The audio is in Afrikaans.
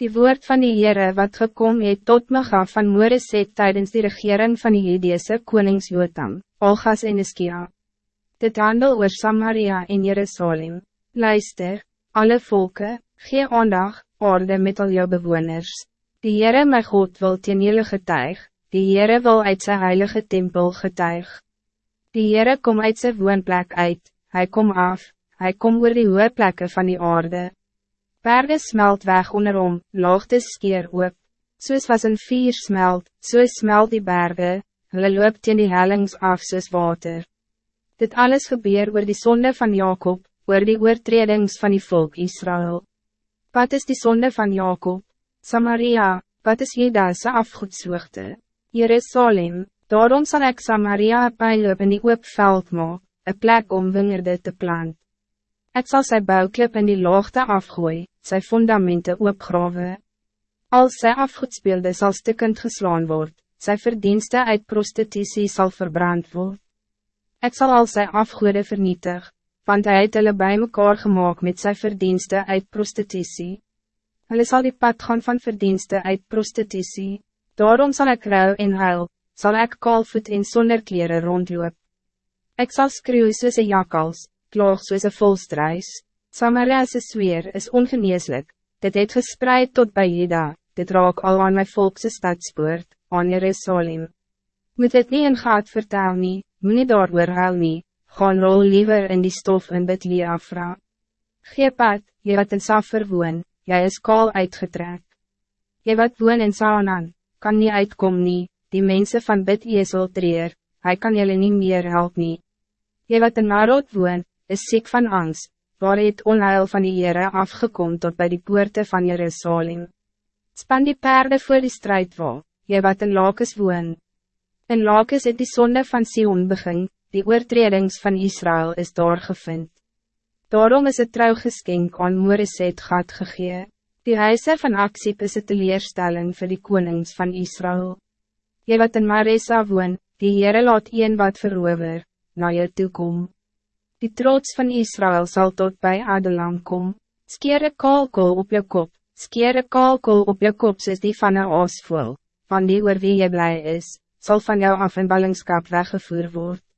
Die woord van die Heere wat gekom het tot me gaf van Moreset tijdens die regering van die Judeese konings Jotam, Olgas en Iskia. Dit handel oor Samaria en Jerusalem. Luister, alle volken, gee aandag, orde met al jou bewoners. Die Heere my God wil teen julle getuig, die Heere wil uit zijn heilige tempel getuig. Die Heere kom uit zijn woonplek uit, hij kom af, hij kom oor die hoge plekke van die aarde. Berge smelt weg onder hom, laagte skeer oop. Soos was een vier smelt, soos smelt die berge, hulle loop teen die hellings af soos water. Dit alles gebeur oor die zonde van Jacob, oor die oortredings van die volk Israël. Wat is die zonde van Jacob? Samaria, wat is Jedase afgoedsoogte? Jerusalem, daarom zal ik Samaria een pijl in die oop veld maak, een plek om wingerde te plant. Het zal zijn bouwklip in die laagte afgooien, zijn fundamenten opgraven. Als zij afgoedspeelde zal stukkend geslaan worden, zijn verdiensten uit prostitutie zal verbrand worden. Het zal al zijn afgoede vernietig, want hij het hulle bij mekaar gemaakt met zijn verdiensten uit prostitutie. Hulle zal die pad gaan van verdiensten uit prostitutie. Daarom zal ik rouw en huil, zal ik kalvoet in zonder kleren rondloop. Ik zal skreeuw soos een jakals, klaag soos een volstruis. Samaria's sfeer is ongeneeslik, dit het gespreid tot bij Jeda, dit raak al aan my volkse stadspoort, aan Jerusalem. Moet het nie in gaat vertel nie, moet nie daar huil nie, gaan rol liever in die stof in bid lie afra. Gee pad, jy wat in Saffer woon, jy is kaal uitgetrek. Jy wat woon in Saanan, kan niet uitkom nie, die mensen van bid Jezel treer, hy kan jullie niet meer help nie. Jy wat in Narod woon, is ziek van angst, waar het onheil van die Heere afgekom tot bij die poorte van Jerusalem. Span die paarden voor die strijd wal, jy wat in Lakes woon. In Lakes het die zonde van Sion begin, die oortredings van Israël is daar gevind. Daarom is het trouw geskenk aan Moreset gat gegee. Die huise van Aksip is het teleerstelling voor die konings van Israël. Jy wat in Maresa woon, die Heere laat een wat verover, na jou toekom. Die trots van Israël zal tot bij Adelam kom. Skeer een kalkol op je kop, skeer een kalkol op je kop soos die van een oosvoel, van die oor wie je blij is, zal van jou af in ballingskap weggevoerd worden.